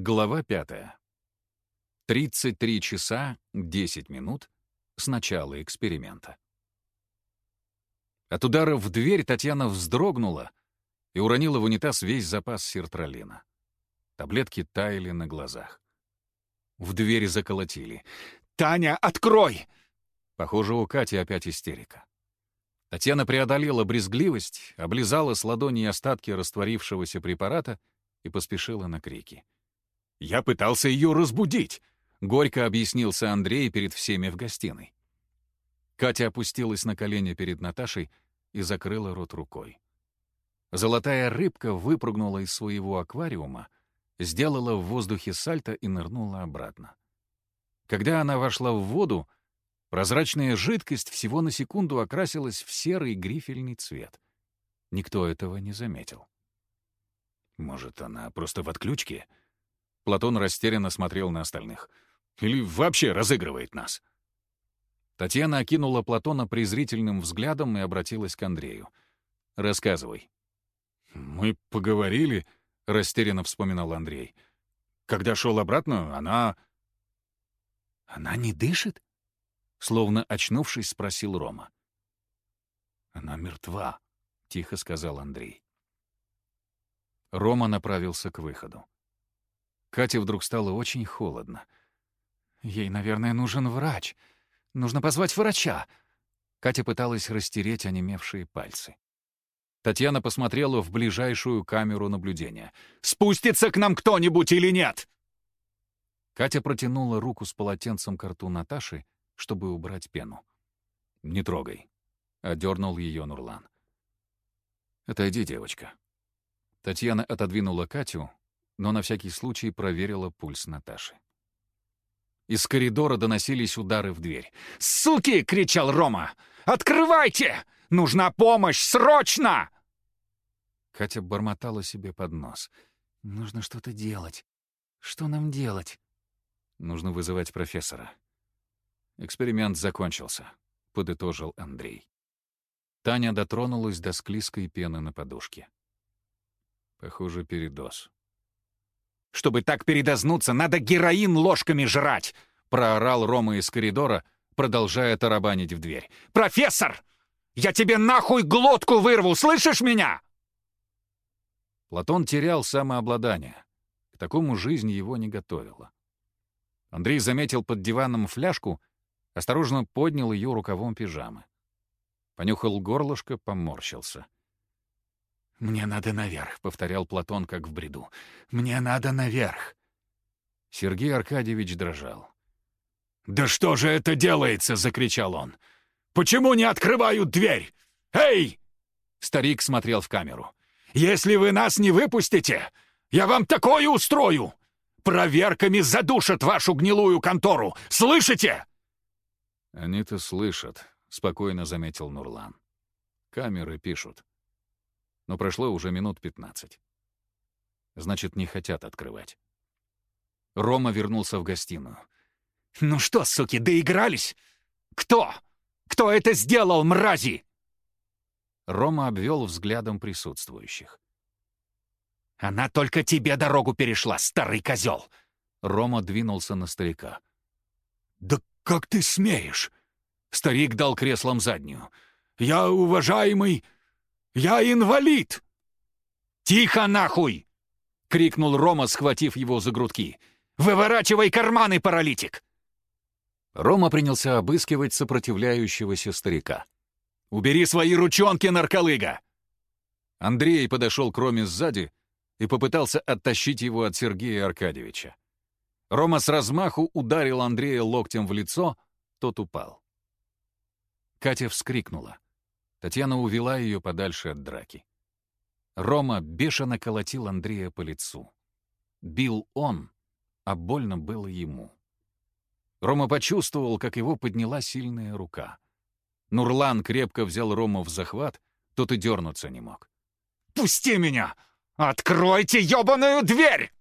Глава 5. 33 часа 10 минут с начала эксперимента. От удара в дверь Татьяна вздрогнула и уронила в унитаз весь запас сертралина. Таблетки таяли на глазах. В двери заколотили. «Таня, открой!» Похоже, у Кати опять истерика. Татьяна преодолела брезгливость, облизала с ладони остатки растворившегося препарата и поспешила на крики. «Я пытался ее разбудить!» — горько объяснился Андрей перед всеми в гостиной. Катя опустилась на колени перед Наташей и закрыла рот рукой. Золотая рыбка выпрыгнула из своего аквариума, сделала в воздухе сальто и нырнула обратно. Когда она вошла в воду, прозрачная жидкость всего на секунду окрасилась в серый грифельный цвет. Никто этого не заметил. «Может, она просто в отключке?» Платон растерянно смотрел на остальных. «Или вообще разыгрывает нас?» Татьяна окинула Платона презрительным взглядом и обратилась к Андрею. «Рассказывай». «Мы поговорили», — растерянно вспоминал Андрей. «Когда шел обратно, она...» «Она не дышит?» — словно очнувшись, спросил Рома. «Она мертва», — тихо сказал Андрей. Рома направился к выходу. Кате вдруг стало очень холодно. «Ей, наверное, нужен врач. Нужно позвать врача». Катя пыталась растереть онемевшие пальцы. Татьяна посмотрела в ближайшую камеру наблюдения. «Спустится к нам кто-нибудь или нет?» Катя протянула руку с полотенцем к рту Наташи, чтобы убрать пену. «Не трогай», — одернул ее Нурлан. «Отойди, девочка». Татьяна отодвинула Катю, но на всякий случай проверила пульс Наташи. Из коридора доносились удары в дверь. «Суки!» — кричал Рома. «Открывайте! Нужна помощь! Срочно!» Катя бормотала себе под нос. «Нужно что-то делать. Что нам делать?» «Нужно вызывать профессора». «Эксперимент закончился», — подытожил Андрей. Таня дотронулась до склизкой пены на подушке. Похоже, передоз. Чтобы так передознуться, надо героин ложками жрать!» — проорал Рома из коридора, продолжая тарабанить в дверь. «Профессор! Я тебе нахуй глотку вырву, слышишь меня?» Платон терял самообладание. К такому жизнь его не готовила. Андрей заметил под диваном фляжку, осторожно поднял ее рукавом пижамы. Понюхал горлышко, поморщился — «Мне надо наверх», — повторял Платон как в бреду. «Мне надо наверх». Сергей Аркадьевич дрожал. «Да что же это делается?» — закричал он. «Почему не открывают дверь? Эй!» Старик смотрел в камеру. «Если вы нас не выпустите, я вам такое устрою! Проверками задушат вашу гнилую контору! Слышите?» «Они-то слышат», — спокойно заметил Нурлан. «Камеры пишут но прошло уже минут пятнадцать. Значит, не хотят открывать. Рома вернулся в гостиную. «Ну что, суки, доигрались? Кто? Кто это сделал, мрази?» Рома обвел взглядом присутствующих. «Она только тебе дорогу перешла, старый козел!» Рома двинулся на старика. «Да как ты смеешь?» Старик дал креслом заднюю. «Я уважаемый я инвалид!» «Тихо нахуй!» — крикнул Рома, схватив его за грудки. «Выворачивай карманы, паралитик!» Рома принялся обыскивать сопротивляющегося старика. «Убери свои ручонки, нарколыга!» Андрей подошел к Роме сзади и попытался оттащить его от Сергея Аркадьевича. Рома с размаху ударил Андрея локтем в лицо, тот упал. Катя вскрикнула. Татьяна увела ее подальше от драки. Рома бешено колотил Андрея по лицу. Бил он, а больно было ему. Рома почувствовал, как его подняла сильная рука. Нурлан крепко взял Рому в захват, тот и дернуться не мог. «Пусти меня! Откройте ебаную дверь!»